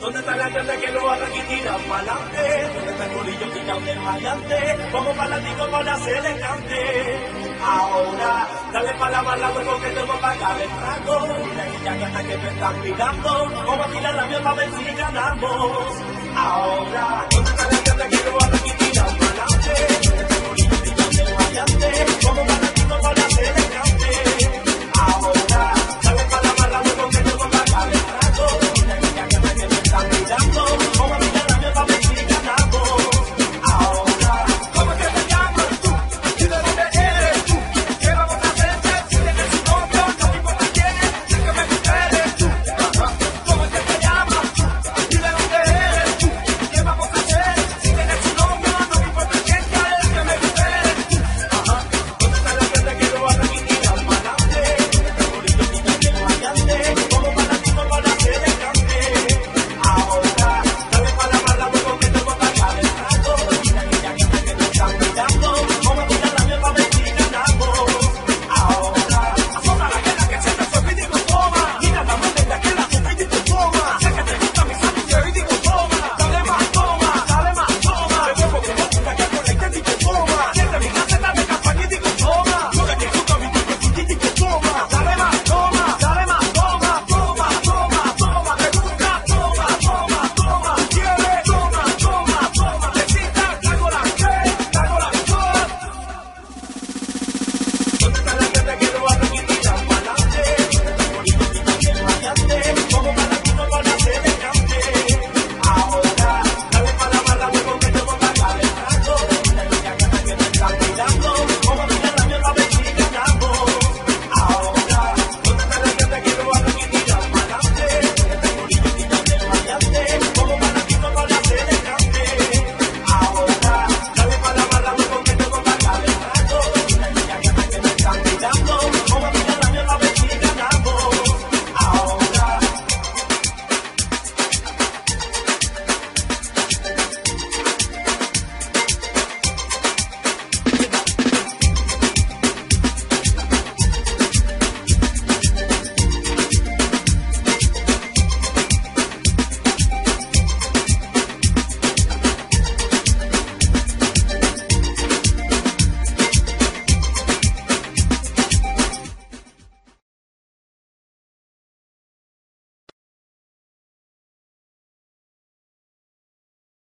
¿Dónde está la gente que lo haga y tira pa'lante? ¿Dónde está el bolillo que ya del maleante? Vamos para para hacer el cante. Ahora, dale pa' la bala, huevo que tengo para pagar el trago. Mira que ya que hasta que me están mirando, vamos a tirar la mía para ver si ganamos. Ahora, ¿dónde está la gente que lo haga y tira